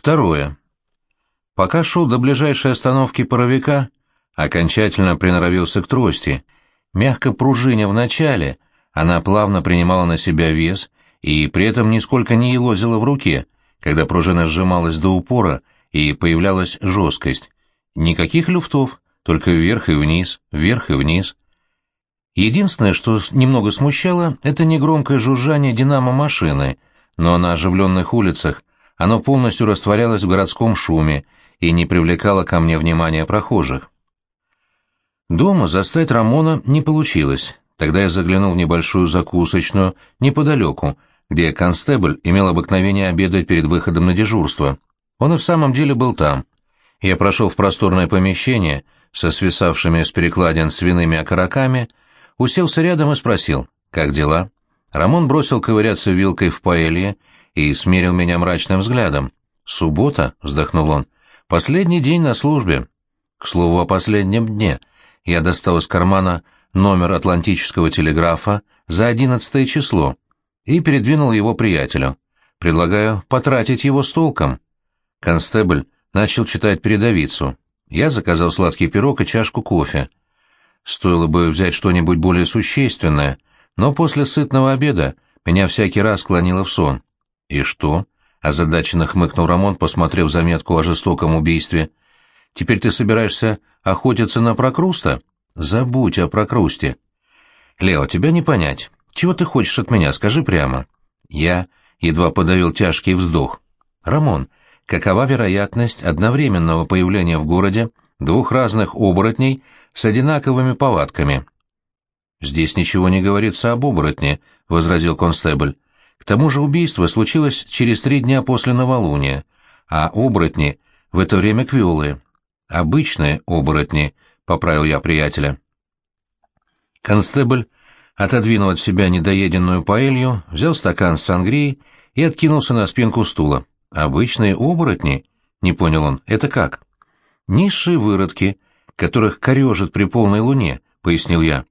Второе. Пока шел до ближайшей остановки паровика, окончательно приноровился к трости. Мягко пружиня в начале, она плавно принимала на себя вес и при этом нисколько не елозила в руке, когда пружина сжималась до упора и появлялась жесткость. Никаких люфтов, только вверх и вниз, вверх и вниз. Единственное, что немного смущало, это негромкое жужжание динамо-машины, но на оживленных улицах оно полностью растворялось в городском шуме и не привлекало ко мне внимания прохожих. Дома застать Рамона не получилось. Тогда я заглянул в небольшую закусочную неподалеку, где констебль имел обыкновение обедать перед выходом на дежурство. Он и в самом деле был там. Я прошел в просторное помещение со свисавшими с перекладин свиными окороками, уселся рядом и спросил, как дела? Рамон бросил ковыряться вилкой в паэлье и смерил меня мрачным взглядом. «Суббота?» — вздохнул он. «Последний день на службе». К слову о последнем дне. Я достал из кармана номер атлантического телеграфа за одиннадцатое число и передвинул его приятелю. Предлагаю потратить его с толком. Констебль начал читать передовицу. Я заказал сладкий пирог и чашку кофе. Стоило бы взять что-нибудь более существенное, но после сытного обеда меня всякий раз клонило в сон. «И что?» — озадаченно хмыкнул Рамон, посмотрев заметку о жестоком убийстве. «Теперь ты собираешься охотиться на прокруста?» Забудь о прокрусте. Лео, тебя не понять. Чего ты хочешь от меня, скажи прямо. Я едва подавил тяжкий вздох. Рамон, какова вероятность одновременного появления в городе двух разных оборотней с одинаковыми повадками? Здесь ничего не говорится об оборотне, возразил констебль. К тому же убийство случилось через три дня после новолуния, а оборотни в это время квелые. Обычные оборотни — поправил я приятеля. Констебль отодвинул от себя недоеденную паэлью, взял стакан с сангрией и откинулся на спинку стула. «Обычные оборотни?» — не понял он. «Это как?» «Низшие выродки, которых корежит при полной луне», — пояснил я.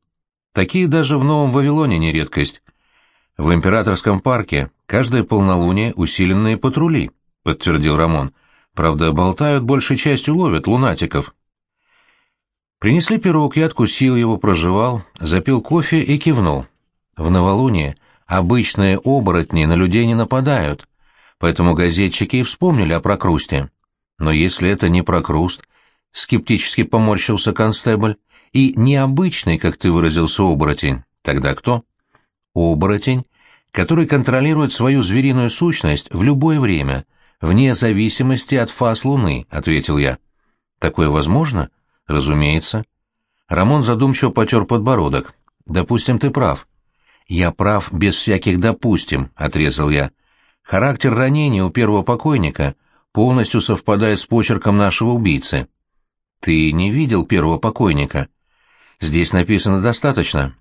«Такие даже в Новом Вавилоне не редкость. В Императорском парке каждое полнолуние усиленные патрули», — подтвердил Рамон. «Правда, болтают большей частью ловят лунатиков». Принесли пирог, я откусил его, прожевал, запил кофе и кивнул. В новолуние обычные оборотни на людей не нападают, поэтому газетчики и вспомнили о прокрусте. Но если это не прокруст, скептически поморщился констебль, и необычный, как ты выразился, оборотень, тогда кто? Оборотень, который контролирует свою звериную сущность в любое время, вне зависимости от фаз Луны, — ответил я. Такое возможно? — Разумеется. Рамон задумчиво потер подбородок. Допустим, ты прав. Я прав без всяких «допустим», — отрезал я. Характер ранения у первого покойника полностью совпадает с почерком нашего убийцы. Ты не видел первого покойника? Здесь написано достаточно.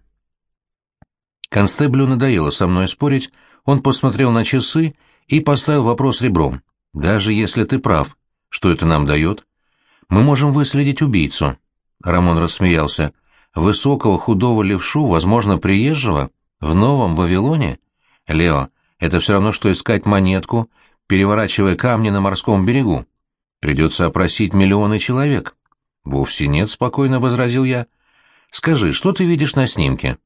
Констеблю надоело со мной спорить, он посмотрел на часы и поставил вопрос ребром. Даже если ты прав, что это нам дает? Мы можем выследить убийцу. Рамон рассмеялся. Высокого худого левшу, возможно, приезжего, в Новом Вавилоне? Лео, это все равно, что искать монетку, переворачивая камни на морском берегу. Придется опросить миллионы человек. Вовсе нет, спокойно возразил я. Скажи, что ты видишь на снимке?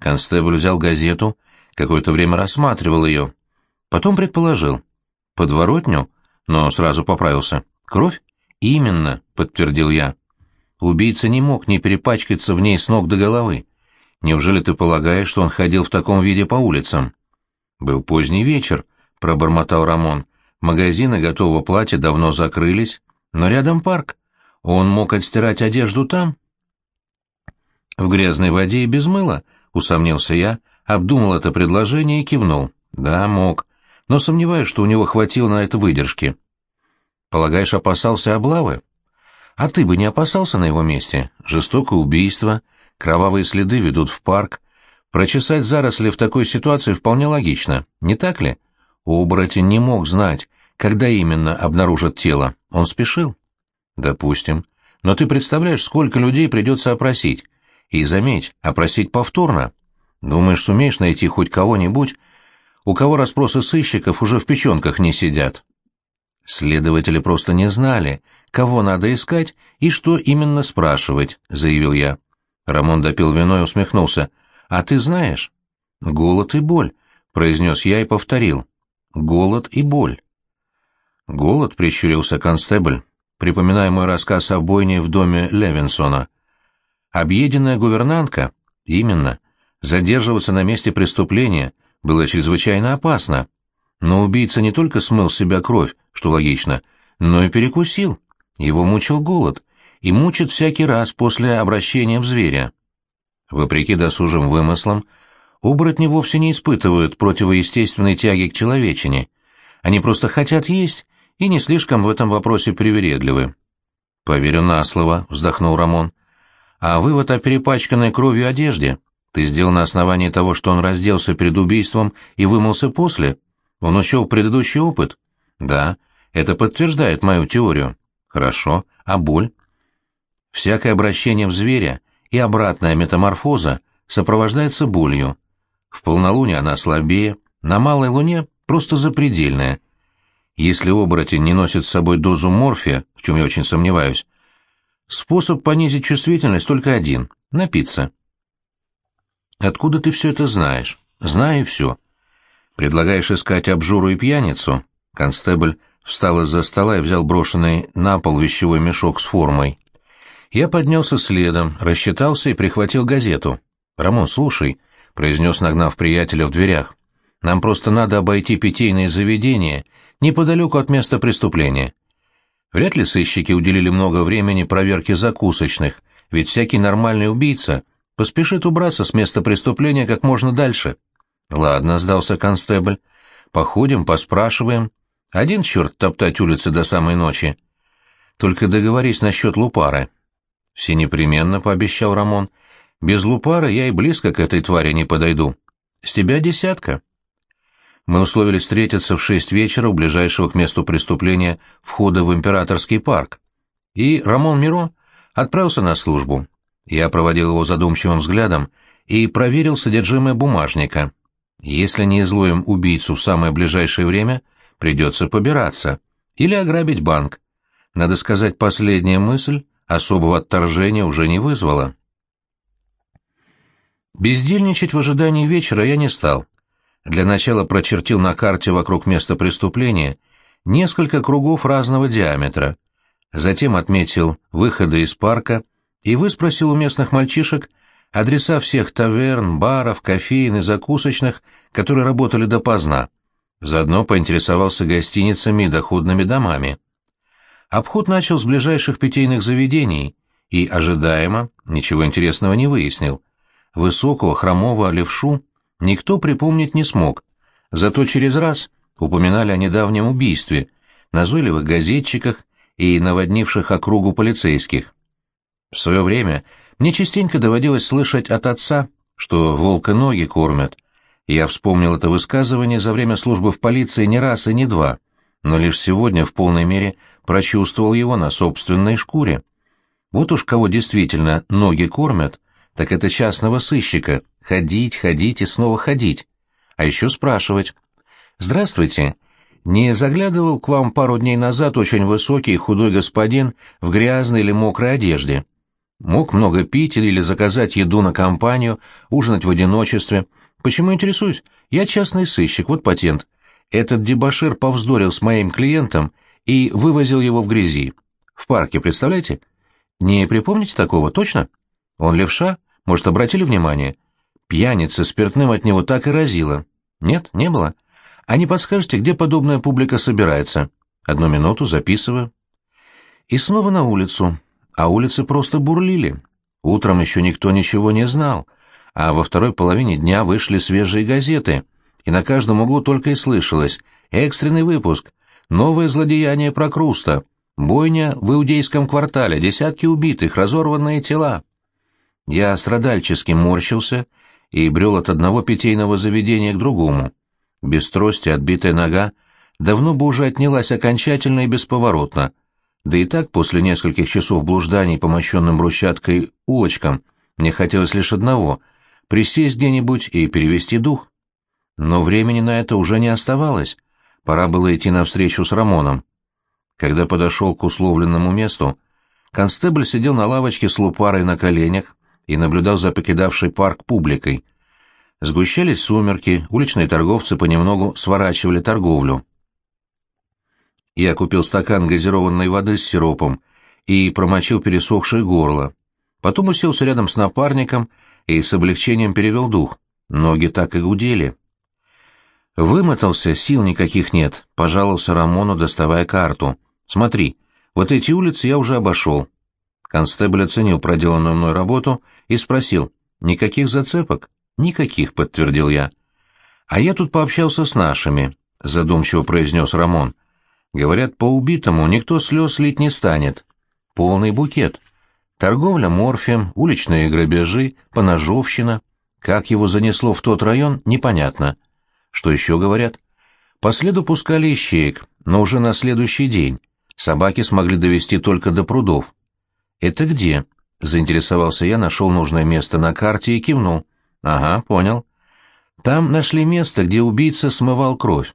Констебль взял газету, какое-то время рассматривал ее. Потом предположил. Подворотню, но сразу поправился. Кровь? «Именно», — подтвердил я. «Убийца не мог не перепачкаться в ней с ног до головы. Неужели ты полагаешь, что он ходил в таком виде по улицам?» «Был поздний вечер», — пробормотал Рамон. «Магазины готового платья давно закрылись, но рядом парк. Он мог отстирать одежду там?» «В грязной воде и без мыла», — усомнился я, обдумал это предложение и кивнул. «Да, мог, но сомневаюсь, что у него хватило на это выдержки». Полагаешь, опасался облавы? А ты бы не опасался на его месте? Жестокое убийство, кровавые следы ведут в парк. Прочесать заросли в такой ситуации вполне логично, не так ли? Оборотень не мог знать, когда именно обнаружат тело. Он спешил. Допустим. Но ты представляешь, сколько людей придется опросить. И, заметь, опросить повторно. Думаешь, сумеешь найти хоть кого-нибудь, у кого расспросы сыщиков уже в печенках не сидят? Следователи просто не знали, кого надо искать и что именно спрашивать, заявил я. Рамон допил вино и усмехнулся. А ты знаешь? Голод и боль, произнес я и повторил. Голод и боль. Голод, прищурился констебль, припоминая мой рассказ о бойне в доме Левинсона. Объеденная гувернантка? Именно. Задерживаться на месте преступления было чрезвычайно опасно. Но убийца не только смыл с себя кровь, что логично, но и перекусил. Его мучил голод, и мучит всякий раз после обращения в зверя. Вопреки досужим вымыслам, оборотни вовсе не испытывают противоестественной тяги к человечине. Они просто хотят есть и не слишком в этом вопросе привередливы. «Поверю на слово», — вздохнул Рамон. «А вывод о перепачканной кровью одежде ты сделал на основании того, что он разделся перед убийством и вымылся после? Он учел предыдущий опыт?» «Да, это подтверждает мою теорию». «Хорошо. А боль?» «Всякое обращение в зверя и обратная метаморфоза сопровождается болью. В полнолуние она слабее, на малой луне просто запредельная. Если оборотень не носит с собой дозу морфия, в чем я очень сомневаюсь, способ понизить чувствительность только один — напиться. Откуда ты все это знаешь? Знаю все. Предлагаешь искать обжору и пьяницу? Констебль встал из-за стола и взял брошенный на пол вещевой мешок с формой. Я поднялся следом, рассчитался и прихватил газету. «Рамон, слушай», — произнес, нагнав приятеля в дверях, — «нам просто надо обойти питейные заведения неподалеку от места преступления. Вряд ли сыщики уделили много времени проверке закусочных, ведь всякий нормальный убийца поспешит убраться с места преступления как можно дальше». «Ладно», — сдался констебль, — «походим, поспрашиваем. Один черт топтать улицы до самой ночи. Только договорись насчет Лупары». «Все непременно», — пообещал Рамон. «Без лупара я и близко к этой твари не подойду. С тебя десятка». Мы условились встретиться в шесть вечера у ближайшего к месту преступления входа в Императорский парк. И Рамон Миро отправился на службу. Я проводил его задумчивым взглядом и проверил содержимое бумажника. Если не изловим убийцу в самое ближайшее время, придется побираться. Или ограбить банк. Надо сказать, последняя мысль особого отторжения уже не вызвало. Бездельничать в ожидании вечера я не стал. Для начала прочертил на карте вокруг места преступления несколько кругов разного диаметра, затем отметил выходы из парка и выспросил у местных мальчишек адреса всех таверн, баров, кофеин и закусочных, которые работали допоздна. Заодно поинтересовался гостиницами и доходными домами. Обход начал с ближайших питейных заведений и, ожидаемо, ничего интересного не выяснил. Высокого хромого левшу никто припомнить не смог, зато через раз упоминали о недавнем убийстве, назойливых газетчиках и наводнивших округу полицейских. В свое время мне частенько доводилось слышать от отца, что волка ноги кормят. Я вспомнил это высказывание за время службы в полиции не раз и не два — но лишь сегодня в полной мере прочувствовал его на собственной шкуре. Вот уж кого действительно ноги кормят, так это частного сыщика. Ходить, ходить и снова ходить. А еще спрашивать. «Здравствуйте. Не заглядывал к вам пару дней назад очень высокий худой господин в грязной или мокрой одежде? Мог много пить или заказать еду на компанию, ужинать в одиночестве. Почему интересуюсь? Я частный сыщик, вот патент. Этот дебошир повздорил с моим клиентом и вывозил его в грязи. В парке, представляете? Не припомните такого, точно? Он левша? Может, обратили внимание? Пьяница спиртным от него так и разила. Нет, не было. А не подскажете, где подобная публика собирается? Одну минуту, записываю. И снова на улицу. А улицы просто бурлили. Утром еще никто ничего не знал, а во второй половине дня вышли свежие газеты — и на каждом углу только и слышалось «Экстренный выпуск», «Новое злодеяние Прокруста», «Бойня в Иудейском квартале», «Десятки убитых», «Разорванные тела». Я страдальчески морщился и брел от одного питейного заведения к другому. Без трости отбитая нога давно бы уже отнялась окончательно и бесповоротно, да и так после нескольких часов блужданий по мощенным брусчаткой улочкам мне хотелось лишь одного — присесть где-нибудь и перевести дух. Но времени на это уже не оставалось. Пора было идти навстречу с Рамоном. Когда подошел к условленному месту, констебль сидел на лавочке с лупарой на коленях и наблюдал за покидавшей парк публикой. Сгущались сумерки, уличные торговцы понемногу сворачивали торговлю. Я купил стакан газированной воды с сиропом и промочил пересохшее горло. Потом уселся рядом с напарником и с облегчением перевел дух. Ноги так и гудели. Вымотался, сил никаких нет, пожаловался Рамону, доставая карту. Смотри, вот эти улицы я уже обошел. Констебль оценил проделанную мной работу и спросил, никаких зацепок? Никаких, подтвердил я. А я тут пообщался с нашими, задумчиво произнес Рамон. Говорят, по убитому никто слез лить не станет. Полный букет. Торговля морфием, уличные грабежи, поножовщина. Как его занесло в тот район, непонятно. Что еще говорят? По следу пускали ищеек, но уже на следующий день. Собаки смогли довести только до прудов. «Это где?» — заинтересовался я, нашел нужное место на карте и кивнул. «Ага, понял. Там нашли место, где убийца смывал кровь.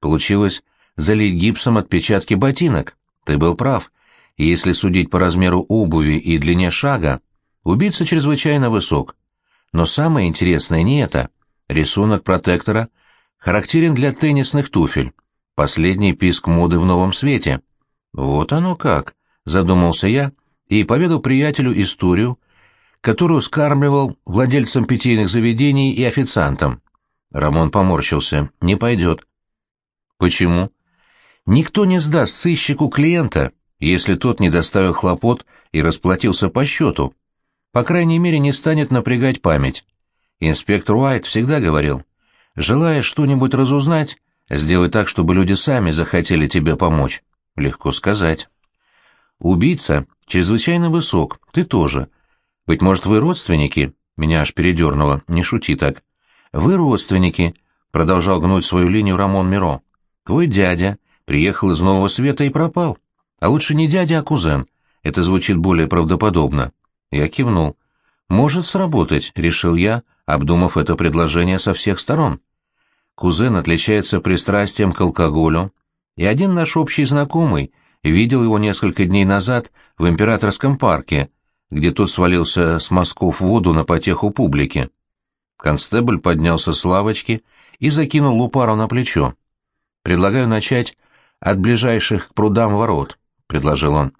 Получилось залить гипсом отпечатки ботинок. Ты был прав. Если судить по размеру обуви и длине шага, убийца чрезвычайно высок. Но самое интересное не это. Рисунок протектора характерен для теннисных туфель. Последний писк моды в новом свете. Вот оно как, задумался я и поведал приятелю историю, которую скармливал владельцам питейных заведений и официантам. Рамон поморщился. «Не пойдет». «Почему?» «Никто не сдаст сыщику клиента, если тот не доставил хлопот и расплатился по счету. По крайней мере, не станет напрягать память. Инспектор Уайт всегда говорил, желая что-нибудь разузнать, сделай так, чтобы люди сами захотели тебе помочь. Легко сказать. Убийца чрезвычайно высок, ты тоже. Быть может, вы родственники? Меня аж передернуло, не шути так. Вы родственники, продолжал гнуть свою линию Рамон Миро. Твой дядя приехал из Нового Света и пропал. А лучше не дядя, а кузен. Это звучит более правдоподобно. Я кивнул. Может сработать, решил я, обдумав это предложение со всех сторон. Кузен отличается пристрастием к алкоголю, и один наш общий знакомый видел его несколько дней назад в Императорском парке, где тот свалился с мазков в воду на потеху публики. Констебль поднялся с лавочки и закинул лупару на плечо. «Предлагаю начать от ближайших к прудам ворот», — предложил он.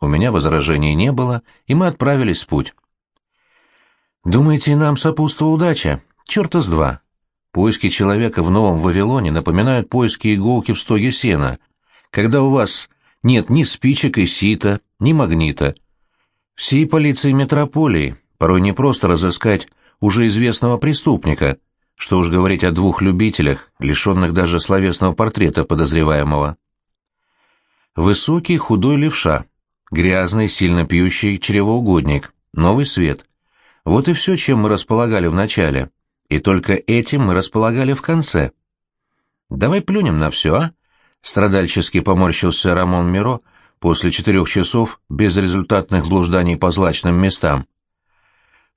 У меня возражений не было, и мы отправились в путь. «Думаете, нам сопутствовала удача? Черта с два. Поиски человека в Новом Вавилоне напоминают поиски иголки в стоге сена, когда у вас нет ни спичек и сита, ни магнита. Всей полиции метрополии порой не просто разыскать уже известного преступника, что уж говорить о двух любителях, лишенных даже словесного портрета подозреваемого. Высокий худой левша, грязный, сильно пьющий чревоугодник, новый свет. Вот и все, чем мы располагали в начале, и только этим мы располагали в конце. «Давай плюнем на все, а?» — страдальчески поморщился Рамон Миро после четырех часов безрезультатных блужданий по злачным местам.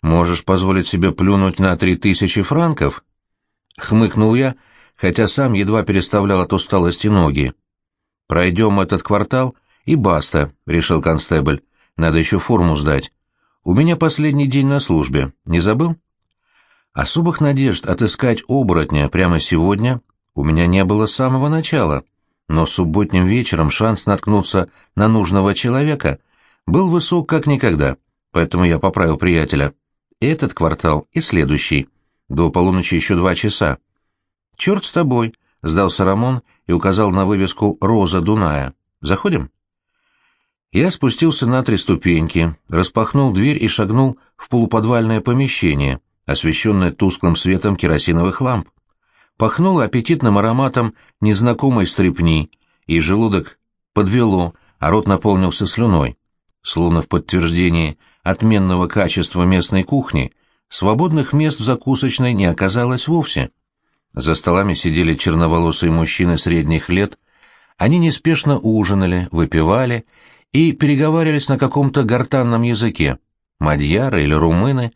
«Можешь позволить себе плюнуть на три тысячи франков?» — хмыкнул я, хотя сам едва переставлял от усталости ноги. «Пройдем этот квартал и баста», — решил констебль. «Надо еще форму сдать. У меня последний день на службе. Не забыл?» Особых надежд отыскать оборотня прямо сегодня у меня не было с самого начала, но субботним вечером шанс наткнуться на нужного человека был высок как никогда, поэтому я поправил приятеля. Этот квартал и следующий. До полуночи еще два часа. «Черт с тобой», — сдался Рамон и указал на вывеску «Роза Дуная». «Заходим?» Я спустился на три ступеньки, распахнул дверь и шагнул в полуподвальное помещение, освещенное тусклым светом керосиновых ламп. Пахнуло аппетитным ароматом незнакомой стрепни, и желудок подвело, а рот наполнился слюной. Словно в подтверждении отменного качества местной кухни, свободных мест в закусочной не оказалось вовсе. За столами сидели черноволосые мужчины средних лет. Они неспешно ужинали, выпивали и переговаривались на каком-то гортанном языке. Мадьяры или румыны.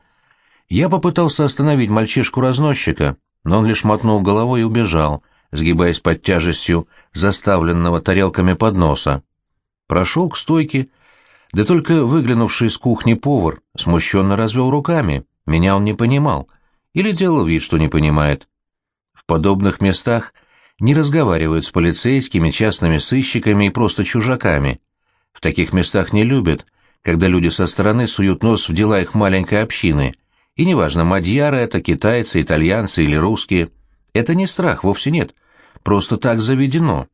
Я попытался остановить мальчишку-разносчика, но он лишь мотнул головой и убежал, сгибаясь под тяжестью заставленного тарелками подноса. Прошел к стойке, да только выглянувший из кухни повар смущенно развел руками. Меня он не понимал. Или делал вид, что не понимает. В подобных местах не разговаривают с полицейскими, частными сыщиками и просто чужаками. В таких местах не любят, когда люди со стороны суют нос в дела их маленькой общины. И неважно, мадьяры это, китайцы, итальянцы или русские. Это не страх, вовсе нет. Просто так заведено.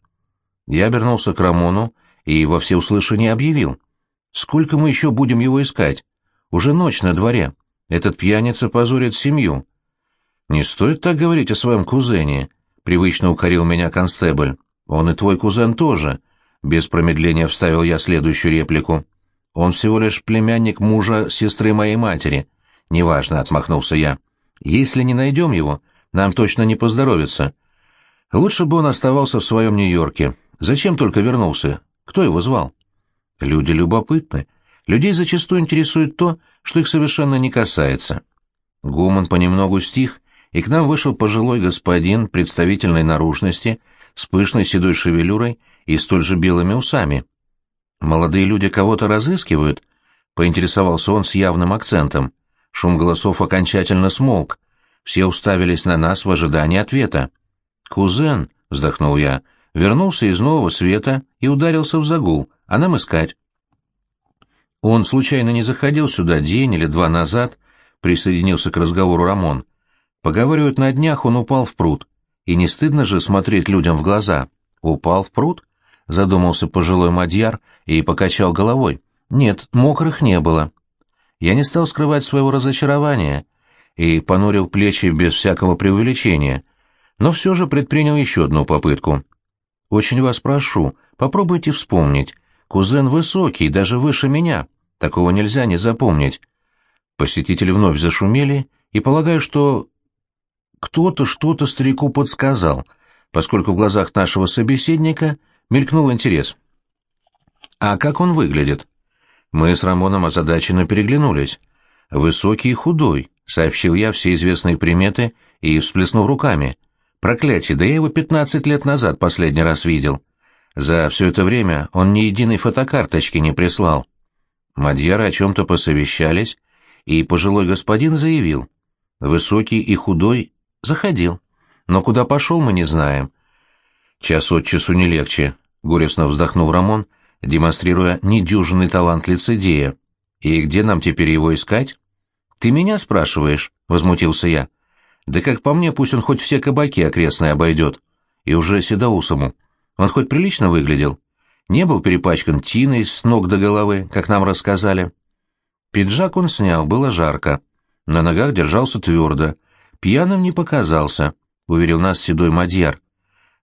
Я обернулся к Рамону и во всеуслышание объявил. Сколько мы еще будем его искать? Уже ночь на дворе. Этот пьяница позорит семью. Не стоит так говорить о своем кузене, — привычно укорил меня констебль. Он и твой кузен тоже. Без промедления вставил я следующую реплику. Он всего лишь племянник мужа сестры моей матери. Неважно, — отмахнулся я. Если не найдем его, нам точно не поздоровится. Лучше бы он оставался в своем Нью-Йорке. Зачем только вернулся? Кто его звал? Люди любопытны. Людей зачастую интересует то, что их совершенно не касается. Гуман понемногу стих, и к нам вышел пожилой господин представительной наружности, с пышной седой шевелюрой и столь же белыми усами. «Молодые люди кого-то разыскивают?» — поинтересовался он с явным акцентом. Шум голосов окончательно смолк. Все уставились на нас в ожидании ответа. «Кузен», — вздохнул я, — вернулся из нового света и ударился в загул а нам искать. Он случайно не заходил сюда день или два назад, присоединился к разговору Рамон. Поговаривают, на днях он упал в пруд. И не стыдно же смотреть людям в глаза. Упал в пруд? Задумался пожилой мадьяр и покачал головой. Нет, мокрых не было. Я не стал скрывать своего разочарования и понурил плечи без всякого преувеличения, но все же предпринял еще одну попытку. Очень вас прошу, попробуйте вспомнить, Кузен высокий, даже выше меня. Такого нельзя не запомнить. Посетители вновь зашумели, и полагаю, что кто-то что-то старику подсказал, поскольку в глазах нашего собеседника мелькнул интерес. «А как он выглядит?» Мы с Рамоном озадаченно переглянулись. «Высокий и худой», — сообщил я все известные приметы и всплеснув руками. «Проклятие, да я его пятнадцать лет назад последний раз видел». За все это время он ни единой фотокарточки не прислал. Мадьяры о чем-то посовещались, и пожилой господин заявил. Высокий и худой заходил. Но куда пошел, мы не знаем. Час от часу не легче, — горестно вздохнул Рамон, демонстрируя недюжинный талант лицедея. И где нам теперь его искать? Ты меня спрашиваешь, — возмутился я. Да как по мне, пусть он хоть все кабаки окрестные обойдет. И уже седоусому. Он хоть прилично выглядел? Не был перепачкан тиной с ног до головы, как нам рассказали. Пиджак он снял, было жарко. На ногах держался твердо. Пьяным не показался, — уверил нас седой мадьяр.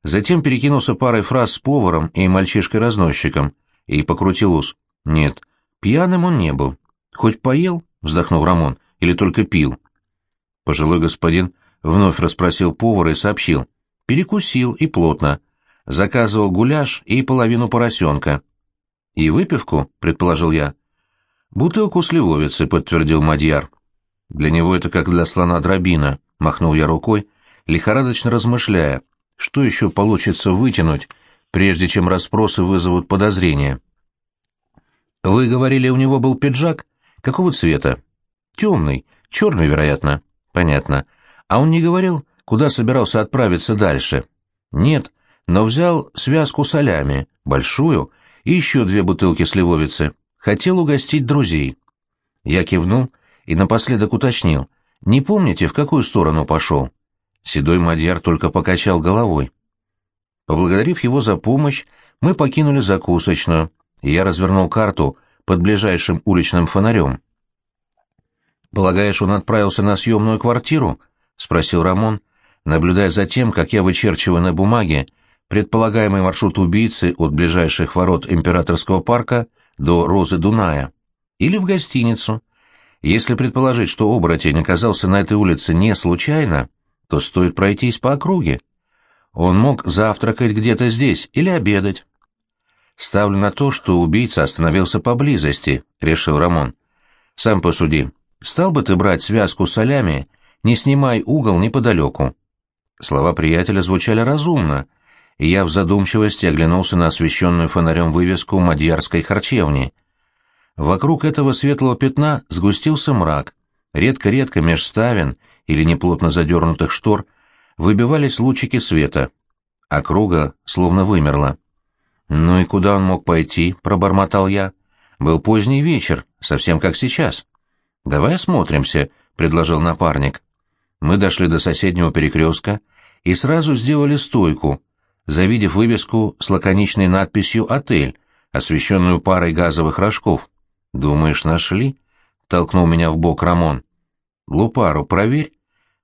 Затем перекинулся парой фраз с поваром и мальчишкой-разносчиком и покрутил ус. Нет, пьяным он не был. Хоть поел, — вздохнул Рамон, — или только пил. Пожилой господин вновь расспросил повара и сообщил. Перекусил и плотно заказывал гуляш и половину поросенка. «И выпивку?» — предположил я. «Бутылку сливовицы», — подтвердил Мадьяр. «Для него это как для слона дробина», — махнул я рукой, лихорадочно размышляя, что еще получится вытянуть, прежде чем расспросы вызовут подозрения. «Вы говорили, у него был пиджак? Какого цвета?» «Темный, черный, вероятно». «Понятно. А он не говорил, куда собирался отправиться дальше?» «Нет, но взял связку солями, большую, и еще две бутылки сливовицы. Хотел угостить друзей. Я кивнул и напоследок уточнил. «Не помните, в какую сторону пошел?» Седой мадьяр только покачал головой. Поблагодарив его за помощь, мы покинули закусочную, и я развернул карту под ближайшим уличным фонарем. «Полагаешь, он отправился на съемную квартиру?» — спросил Рамон, наблюдая за тем, как я вычерчиваю на бумаге предполагаемый маршрут убийцы от ближайших ворот Императорского парка до Розы Дуная. Или в гостиницу. Если предположить, что оборотень оказался на этой улице не случайно, то стоит пройтись по округе. Он мог завтракать где-то здесь или обедать. «Ставлю на то, что убийца остановился поблизости», — решил Рамон. «Сам посуди. Стал бы ты брать связку солями, не снимай угол неподалеку». Слова приятеля звучали разумно — и я в задумчивости оглянулся на освещенную фонарем вывеску Мадьярской харчевни. Вокруг этого светлого пятна сгустился мрак. Редко-редко меж ставен или неплотно задернутых штор выбивались лучики света. Округа словно вымерла. «Ну и куда он мог пойти?» — пробормотал я. «Был поздний вечер, совсем как сейчас». «Давай осмотримся», — предложил напарник. Мы дошли до соседнего перекрестка и сразу сделали стойку, завидев вывеску с лаконичной надписью «Отель», освещенную парой газовых рожков. «Думаешь, нашли?» — толкнул меня в бок Рамон. «Лупару проверь», —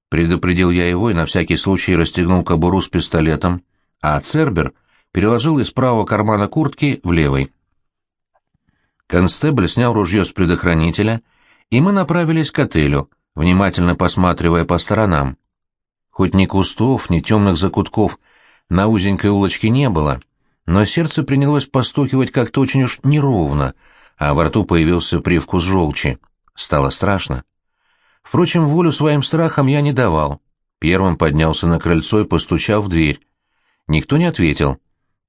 предупредил я его и на всякий случай расстегнул кобуру с пистолетом, а Цербер переложил из правого кармана куртки в левый. Констебль снял ружье с предохранителя, и мы направились к отелю, внимательно посматривая по сторонам. Хоть ни кустов, ни темных закутков на узенькой улочке не было, но сердце принялось постукивать как-то очень уж неровно, а во рту появился привкус желчи. Стало страшно. Впрочем, волю своим страхам я не давал. Первым поднялся на крыльцо и постучал в дверь. Никто не ответил.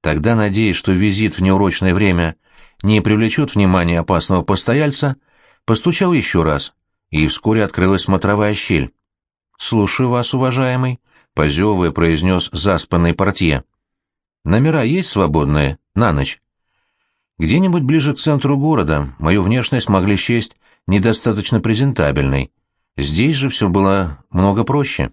Тогда, надеясь, что визит в неурочное время не привлечет внимания опасного постояльца, постучал еще раз, и вскоре открылась смотровая щель. «Слушаю вас, уважаемый», — позевывая произнес заспанный портье. «Номера есть свободные? На ночь?» Где-нибудь ближе к центру города мою внешность могли счесть недостаточно презентабельной. Здесь же все было много проще.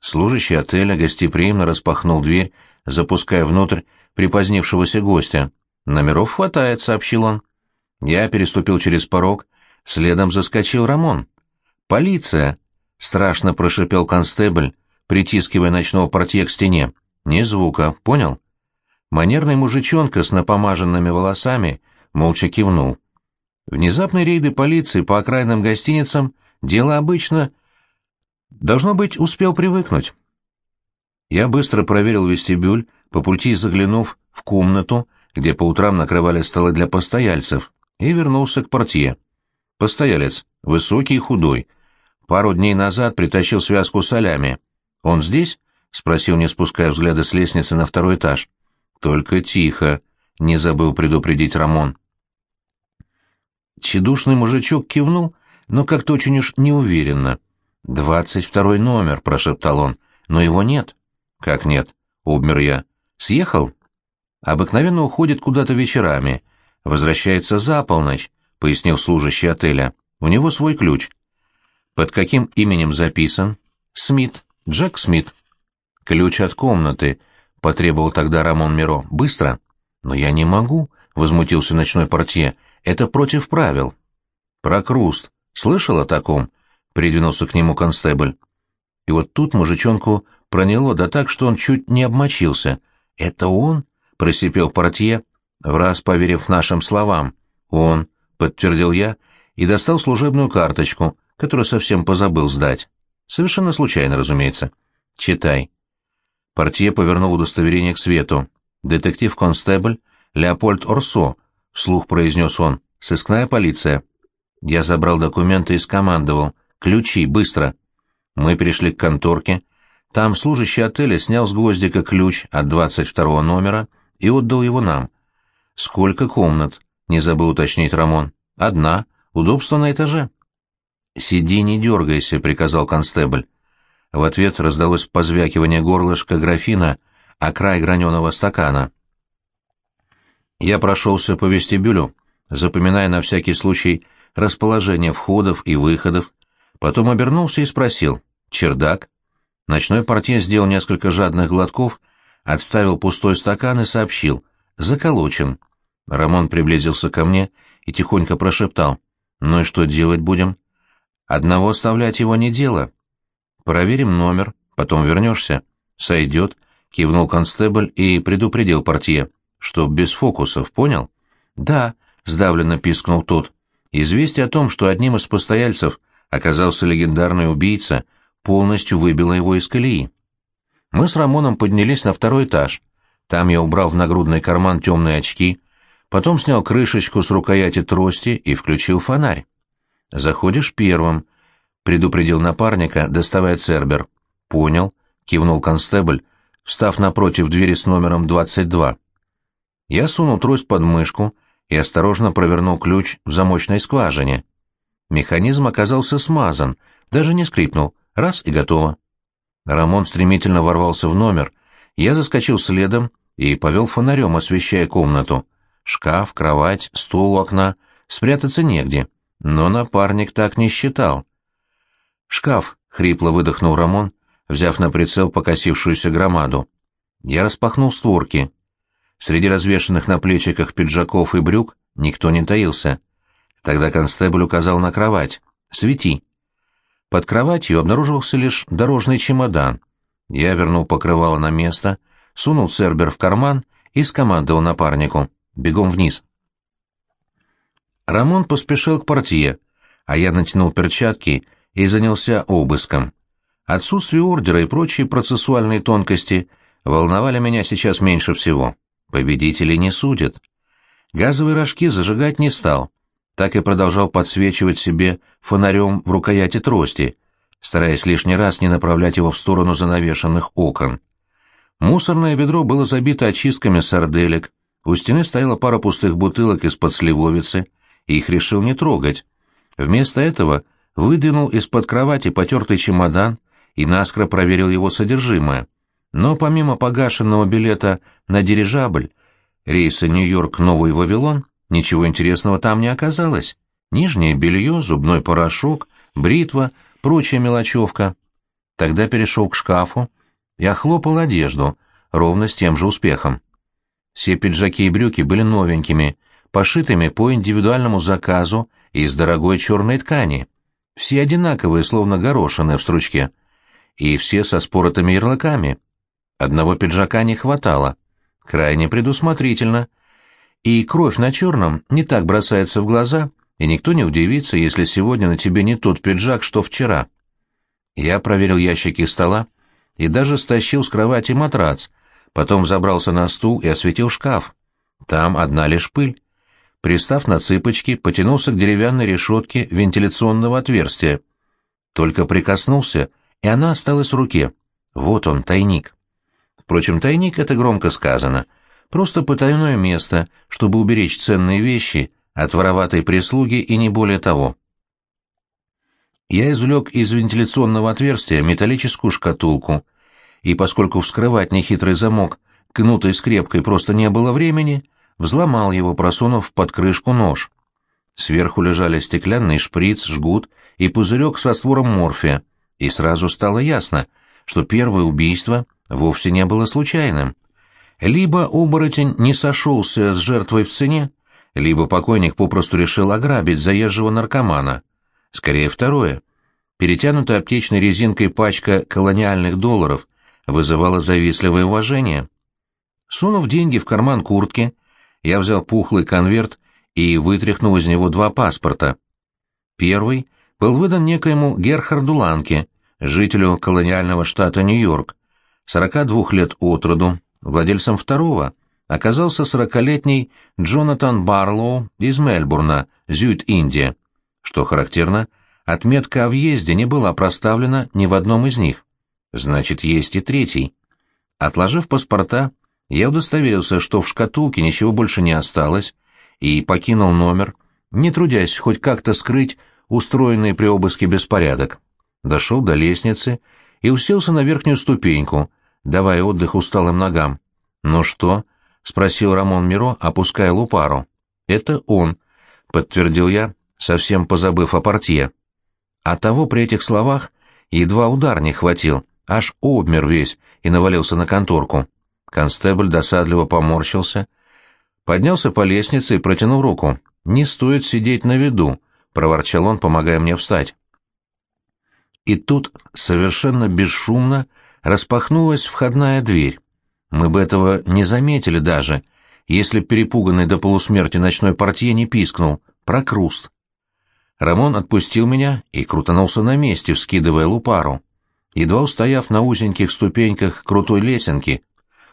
Служащий отеля гостеприимно распахнул дверь, запуская внутрь припозднившегося гостя. «Номеров хватает», — сообщил он. Я переступил через порог, следом заскочил Рамон. «Полиция!» — страшно прошипел констебль, притискивая ночного портье к стене. «Ни звука, понял?» Манерный мужичонка с напомаженными волосами молча кивнул. Внезапные рейды полиции по окраинным гостиницам — дело обычно. Должно быть, успел привыкнуть. Я быстро проверил вестибюль, по пути заглянув в комнату, где по утрам накрывали столы для постояльцев, и вернулся к портье. Постоялец, высокий и худой. Пару дней назад притащил связку солями. «Он здесь?» — спросил, не спуская взгляда с лестницы на второй этаж. «Только тихо», — не забыл предупредить Рамон. Чедушный мужичок кивнул, но как-то очень уж неуверенно. «Двадцать второй номер», — прошептал он, — «но его нет». «Как нет?» — обмер я. «Съехал?» «Обыкновенно уходит куда-то вечерами. Возвращается за полночь», — пояснил служащий отеля. «У него свой ключ». «Под каким именем записан?» «Смит. Джек Смит». «Ключ от комнаты», — потребовал тогда Рамон Миро. «Быстро». «Но я не могу», — возмутился ночной портье. «Это против правил». «Прокруст. Слышал о таком?» — придвинулся к нему констебль. И вот тут мужичонку проняло, да так, что он чуть не обмочился. «Это он?» — просипел портье, враз поверив нашим словам. «Он», — подтвердил я, и достал служебную карточку, которую совсем позабыл сдать. Совершенно случайно, разумеется. «Читай». Портье повернул удостоверение к свету. «Детектив-констебль Леопольд Орсо», — вслух произнес он, — «сыскная полиция». Я забрал документы и скомандовал. «Ключи, быстро!» Мы перешли к конторке. Там служащий отеля снял с гвоздика ключ от 22 номера и отдал его нам. «Сколько комнат?» — не забыл уточнить Рамон. «Одна. Удобство на этаже». «Сиди, не дергайся», — приказал констебль. В ответ раздалось позвякивание горлышка графина о край граненого стакана. Я прошелся по вестибюлю, запоминая на всякий случай расположение входов и выходов, потом обернулся и спросил «Чердак?». Ночной портье сделал несколько жадных глотков, отставил пустой стакан и сообщил «Заколочен». Рамон приблизился ко мне и тихонько прошептал «Ну и что делать будем?» «Одного оставлять его не дело. Проверим номер, потом вернешься». «Сойдет», — кивнул констебль и предупредил портье, что без фокусов, понял? «Да», — сдавленно пискнул тот. Известие о том, что одним из постояльцев оказался легендарный убийца, полностью выбило его из колеи. Мы с Рамоном поднялись на второй этаж. Там я убрал в нагрудный карман темные очки, потом снял крышечку с рукояти трости и включил фонарь. «Заходишь первым», — предупредил напарника, доставая цербер. «Понял», — кивнул констебль, встав напротив двери с номером 22. Я сунул трость под мышку и осторожно провернул ключ в замочной скважине. Механизм оказался смазан, даже не скрипнул. Раз — и готово. Рамон стремительно ворвался в номер. Я заскочил следом и повел фонарем, освещая комнату. Шкаф, кровать, стул у окна. Спрятаться негде. Но напарник так не считал. «Шкаф», — хрипло выдохнул Рамон, взяв на прицел покосившуюся громаду. Я распахнул створки. Среди развешанных на плечиках пиджаков и брюк никто не таился. Тогда констебль указал на кровать. «Свети». Под кроватью обнаружился лишь дорожный чемодан. Я вернул покрывало на место, сунул Цербер в карман и скомандовал напарнику. «Бегом вниз». Рамон поспешил к портье, а я натянул перчатки и занялся обыском. Отсутствие ордера и прочие процессуальные тонкости волновали меня сейчас меньше всего. Победителей не судят. Газовые рожки зажигать не стал, так и продолжал подсвечивать себе фонарем в рукояти трости, стараясь лишний раз не направлять его в сторону занавешенных окон. Мусорное ведро было забито очистками сарделек, у стены стояла пара пустых бутылок из-под сливовицы, и их решил не трогать. Вместо этого выдвинул из-под кровати потертый чемодан и наскоро проверил его содержимое. Но помимо погашенного билета на дирижабль, рейса Нью-Йорк-Новый Вавилон, Ничего интересного там не оказалось. Нижнее белье, зубной порошок, бритва, прочая мелочевка. Тогда перешел к шкафу и охлопал одежду, ровно с тем же успехом. Все пиджаки и брюки были новенькими, пошитыми по индивидуальному заказу из дорогой черной ткани. Все одинаковые, словно горошины в стручке. И все со споротыми ярлыками. Одного пиджака не хватало. Крайне предусмотрительно — и кровь на черном не так бросается в глаза, и никто не удивится, если сегодня на тебе не тот пиджак, что вчера. Я проверил ящики стола и даже стащил с кровати матрац, потом забрался на стул и осветил шкаф. Там одна лишь пыль. Пристав на цыпочки, потянулся к деревянной решетке вентиляционного отверстия. Только прикоснулся, и она осталась в руке. Вот он, тайник. Впрочем, тайник — это громко сказано — Просто потайное место, чтобы уберечь ценные вещи от вороватой прислуги и не более того. Я извлек из вентиляционного отверстия металлическую шкатулку, и поскольку вскрывать нехитрый замок кнутой скрепкой просто не было времени, взломал его, просунув под крышку нож. Сверху лежали стеклянный шприц, жгут и пузырек с раствором морфия, и сразу стало ясно, что первое убийство вовсе не было случайным. Либо оборотень не сошелся с жертвой в цене, либо покойник попросту решил ограбить заезжего наркомана. Скорее второе. Перетянутая аптечной резинкой пачка колониальных долларов вызывала завистливое уважение. Сунув деньги в карман куртки, я взял пухлый конверт и вытряхнул из него два паспорта. Первый был выдан некоему Герхарду Ланке, жителю колониального штата Нью-Йорк, 42 лет от роду, Владельцем второго оказался сорокалетний Джонатан Барлоу из Мельбурна, Зюит-Индия. Что характерно, отметка о въезде не была проставлена ни в одном из них. Значит, есть и третий. Отложив паспорта, я удостоверился, что в шкатулке ничего больше не осталось, и покинул номер, не трудясь хоть как-то скрыть устроенный при обыске беспорядок. Дошел до лестницы и уселся на верхнюю ступеньку, давая отдых усталым ногам. «Ну что?» — спросил Рамон Миро, опуская лупару. «Это он», — подтвердил я, совсем позабыв о портье. А того при этих словах едва удар не хватил, аж обмер весь и навалился на конторку. Констебль досадливо поморщился, поднялся по лестнице и протянул руку. «Не стоит сидеть на виду», — проворчал он, помогая мне встать. И тут, совершенно бесшумно, распахнулась входная дверь. Мы бы этого не заметили даже, если перепуганный до полусмерти ночной портье не пискнул. Прокруст. Рамон отпустил меня и крутанулся на месте, вскидывая лупару. Едва устояв на узеньких ступеньках крутой лесенки,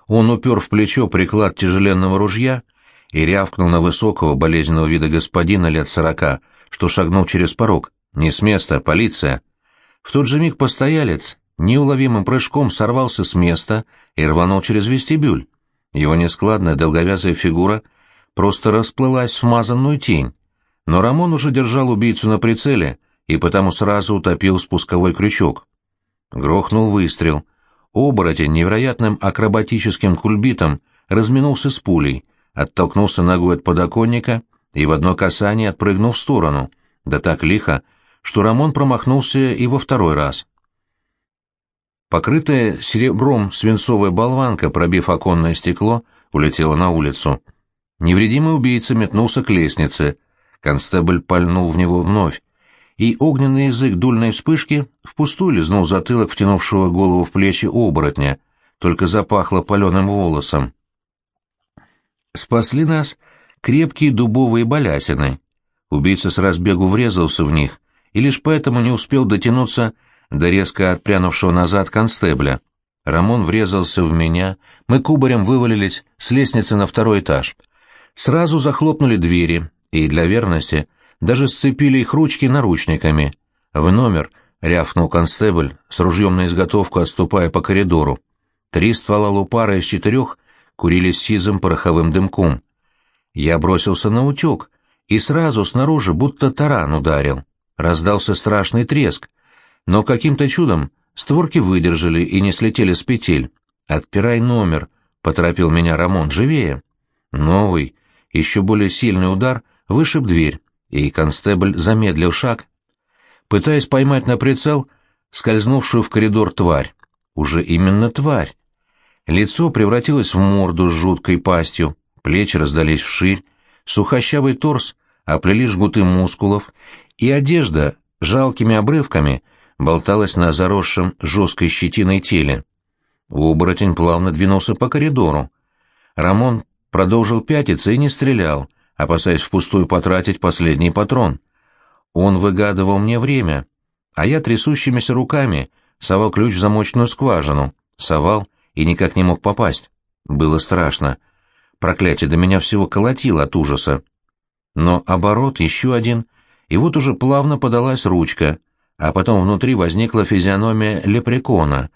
он упер в плечо приклад тяжеленного ружья и рявкнул на высокого болезненного вида господина лет сорока, что шагнул через порог. «Не с места, полиция!» В тот же миг постоялец неуловимым прыжком сорвался с места и рванул через вестибюль. Его нескладная долговязая фигура просто расплылась в смазанную тень, но Рамон уже держал убийцу на прицеле и потому сразу утопил спусковой крючок. Грохнул выстрел. Оборотень невероятным акробатическим кульбитом разминулся с пулей, оттолкнулся ногой от подоконника и в одно касание отпрыгнул в сторону, да так лихо, что Рамон промахнулся и во второй раз. Покрытая серебром свинцовая болванка, пробив оконное стекло, улетела на улицу. Невредимый убийца метнулся к лестнице. Констебль пальнул в него вновь, и огненный язык дульной вспышки впустую лизнул затылок втянувшего голову в плечи оборотня, только запахло паленым волосом. Спасли нас крепкие дубовые балясины. Убийца с разбегу врезался в них, и лишь поэтому не успел дотянуться до резко отпрянувшего назад констебля. Рамон врезался в меня, мы кубарем вывалились с лестницы на второй этаж. Сразу захлопнули двери, и для верности даже сцепили их ручки наручниками. В номер рявкнул констебль, с ружьем на изготовку отступая по коридору. Три ствола лупара из четырех курились сизым пороховым дымком. Я бросился на утек, и сразу снаружи будто таран ударил. Раздался страшный треск, но каким-то чудом створки выдержали и не слетели с петель. «Отпирай номер», — поторопил меня Рамон, — «живее». Новый, еще более сильный удар вышиб дверь, и констебль замедлил шаг, пытаясь поймать на прицел скользнувшую в коридор тварь. Уже именно тварь. Лицо превратилось в морду с жуткой пастью, плечи раздались вширь, сухощавый торс оплели жгуты мускулов, и одежда жалкими обрывками болталась на заросшем жесткой щетиной теле. Оборотень плавно двинулся по коридору. Рамон продолжил пятиться и не стрелял, опасаясь впустую потратить последний патрон. Он выгадывал мне время, а я трясущимися руками совал ключ в замочную скважину, совал и никак не мог попасть. Было страшно. Проклятие до меня всего колотило от ужаса. Но оборот еще один, и вот уже плавно подалась ручка, а потом внутри возникла физиономия лепрекона,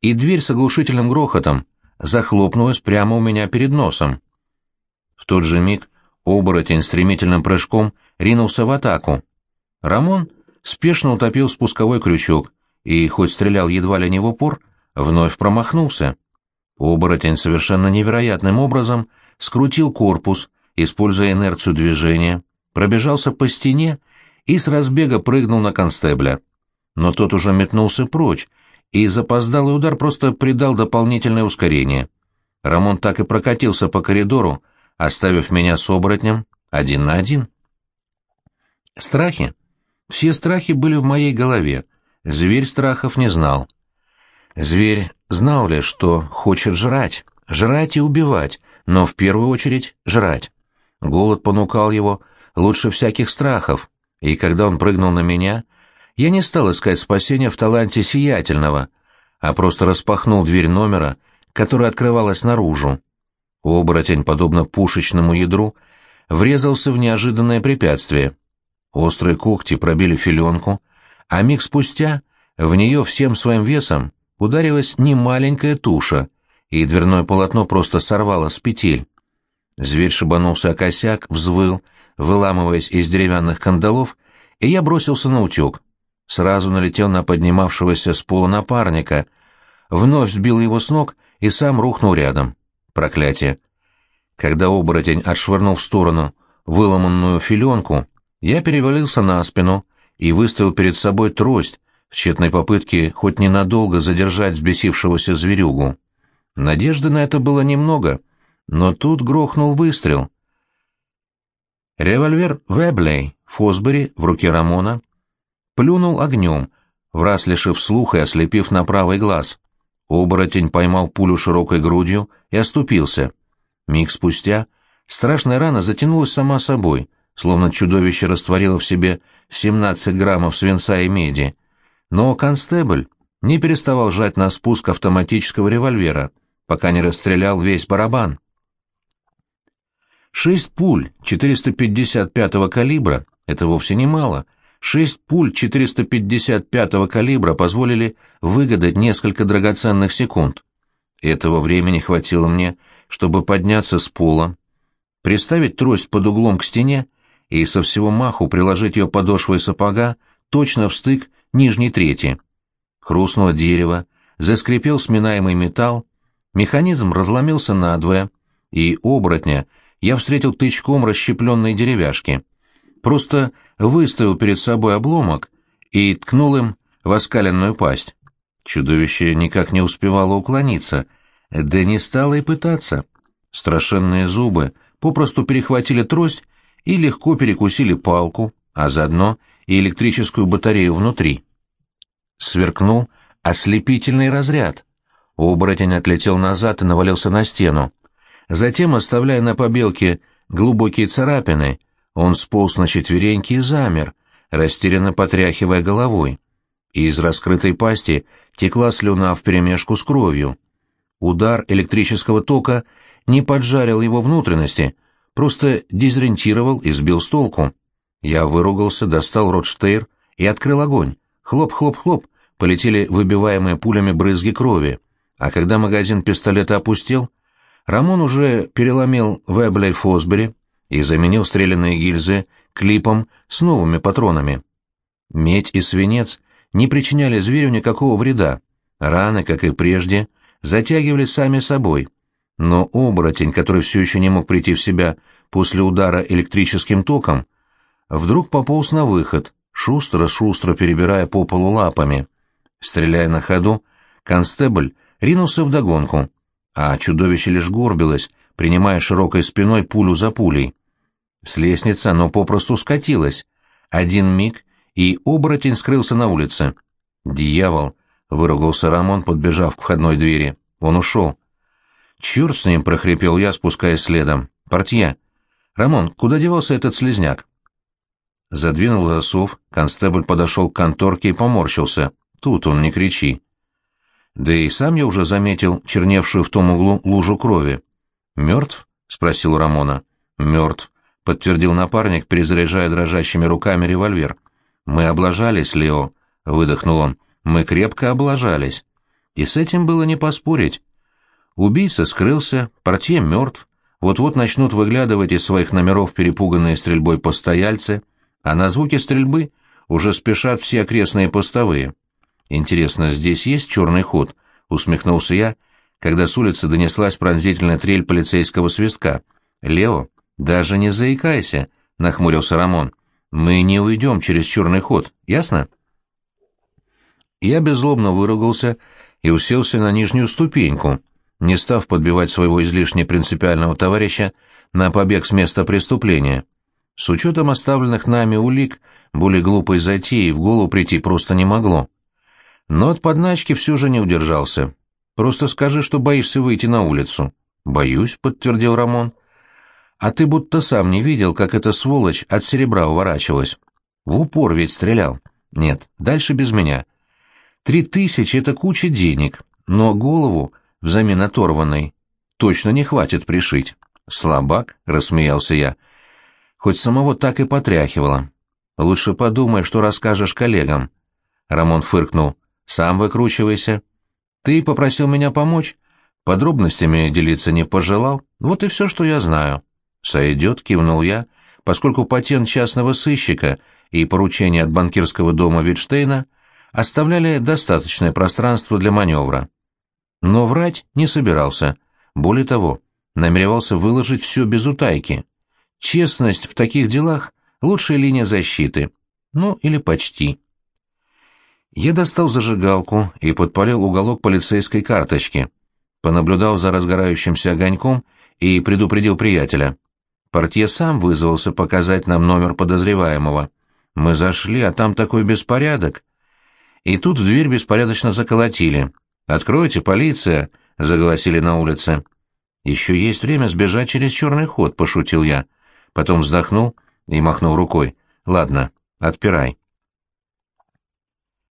и дверь с оглушительным грохотом захлопнулась прямо у меня перед носом. В тот же миг Оборотень стремительным прыжком ринулся в атаку. Рамон спешно утопил спусковой крючок и, хоть стрелял едва ли не в упор, вновь промахнулся. Оборотень совершенно невероятным образом скрутил корпус, используя инерцию движения, пробежался по стене и с разбега прыгнул на констебля. Но тот уже метнулся прочь, и запоздалый удар просто придал дополнительное ускорение. Рамон так и прокатился по коридору, оставив меня с оборотнем один на один. Страхи? Все страхи были в моей голове. Зверь страхов не знал. Зверь знал ли, что хочет жрать, жрать и убивать, но в первую очередь жрать. Голод понукал его лучше всяких страхов, и когда он прыгнул на меня, я не стал искать спасения в таланте сиятельного, а просто распахнул дверь номера, которая открывалась наружу. Оборотень, подобно пушечному ядру, врезался в неожиданное препятствие. Острые когти пробили филенку, а миг спустя в нее всем своим весом ударилась немаленькая туша, и дверное полотно просто сорвало с петель. Зверь шибанулся о косяк, взвыл, выламываясь из деревянных кандалов, и я бросился на утек. Сразу налетел на поднимавшегося с пола напарника, вновь сбил его с ног и сам рухнул рядом. Проклятие. Когда оборотень отшвырнул в сторону выломанную филенку, я перевалился на спину и выставил перед собой трость в тщетной попытке хоть ненадолго задержать взбесившегося зверюгу. Надежды на это было немного, но тут грохнул выстрел. Револьвер Веблей Фосбери в руке Рамона плюнул огнем, враз лишив слуха и ослепив на правый глаз. Оборотень поймал пулю широкой грудью и оступился. Миг спустя страшная рана затянулась сама собой, словно чудовище растворило в себе 17 граммов свинца и меди. Но констебль не переставал жать на спуск автоматического револьвера, пока не расстрелял весь барабан. Шесть пуль 455-го калибра — это вовсе не мало, Шесть пуль 455-го калибра позволили выгадать несколько драгоценных секунд. Этого времени хватило мне, чтобы подняться с пола, приставить трость под углом к стене и со всего маху приложить ее подошвой сапога точно в стык нижней трети. Хрустнуло дерево, заскрипел сминаемый металл, механизм разломился надвое, и оборотня я встретил тычком расщепленной деревяшки — просто выставил перед собой обломок и ткнул им в оскаленную пасть. Чудовище никак не успевало уклониться, да не стало и пытаться. Страшенные зубы попросту перехватили трость и легко перекусили палку, а заодно и электрическую батарею внутри. Сверкнул ослепительный разряд. Оборотень отлетел назад и навалился на стену. Затем, оставляя на побелке глубокие царапины, он сполз на четвереньки и замер, растерянно потряхивая головой. Из раскрытой пасти текла слюна вперемешку с кровью. Удар электрического тока не поджарил его внутренности, просто дезориентировал и сбил с толку. Я выругался, достал ротштейр и открыл огонь. Хлоп-хлоп-хлоп, полетели выбиваемые пулями брызги крови. А когда магазин пистолета опустел, Рамон уже переломил Веблей Фосбери, и заменил стрелянные гильзы клипом с новыми патронами. Медь и свинец не причиняли зверю никакого вреда, раны, как и прежде, затягивали сами собой, но оборотень, который все еще не мог прийти в себя после удара электрическим током, вдруг пополз на выход, шустро-шустро перебирая по полу лапами. Стреляя на ходу, констебль ринулся вдогонку, а чудовище лишь горбилось, принимая широкой спиной пулю за пулей. С лестницы оно попросту скатилось. Один миг, и оборотень скрылся на улице. «Дьявол!» — выругался Рамон, подбежав к входной двери. Он ушел. «Черт с ним!» — прохрипел я, спускаясь следом. «Портье!» «Рамон, куда девался этот слезняк?» Задвинул засов, констебль подошел к конторке и поморщился. «Тут он, не кричи!» Да и сам я уже заметил черневшую в том углу лужу крови. «Мертв?» — спросил Рамона. «Мертв», — подтвердил напарник, перезаряжая дрожащими руками револьвер. «Мы облажались, Лео», — выдохнул он. «Мы крепко облажались». И с этим было не поспорить. Убийца скрылся, портье мертв, вот-вот начнут выглядывать из своих номеров перепуганные стрельбой постояльцы, а на звуки стрельбы уже спешат все окрестные постовые. «Интересно, здесь есть черный ход?» — усмехнулся я, когда с улицы донеслась пронзительная трель полицейского свистка. «Лео, даже не заикайся», — нахмурился Рамон. «Мы не уйдем через черный ход, ясно?» Я беззлобно выругался и уселся на нижнюю ступеньку, не став подбивать своего излишне принципиального товарища на побег с места преступления. С учетом оставленных нами улик, более глупой затеи в голову прийти просто не могло. Но от подначки все же не удержался. Просто скажи, что боишься выйти на улицу. Боюсь, подтвердил Рамон. А ты будто сам не видел, как эта сволочь от серебра уворачивалась. В упор ведь стрелял. Нет, дальше без меня. Три тысячи — это куча денег, но голову, взамен оторванной, точно не хватит пришить. Слабак, — рассмеялся я. Хоть самого так и потряхивало. Лучше подумай, что расскажешь коллегам. Рамон фыркнул. Сам выкручивайся. Ты попросил меня помочь, подробностями делиться не пожелал, вот и все, что я знаю. Сойдет, кивнул я, поскольку патент частного сыщика и поручение от банкирского дома Витштейна оставляли достаточное пространство для маневра. Но врать не собирался. Более того, намеревался выложить все без утайки. Честность в таких делах — лучшая линия защиты. Ну, или почти. Я достал зажигалку и подпалил уголок полицейской карточки. Понаблюдал за разгорающимся огоньком и предупредил приятеля. Портье сам вызвался показать нам номер подозреваемого. Мы зашли, а там такой беспорядок. И тут в дверь беспорядочно заколотили. «Откройте, полиция!» — заголосили на улице. «Еще есть время сбежать через черный ход», — пошутил я. Потом вздохнул и махнул рукой. «Ладно, отпирай».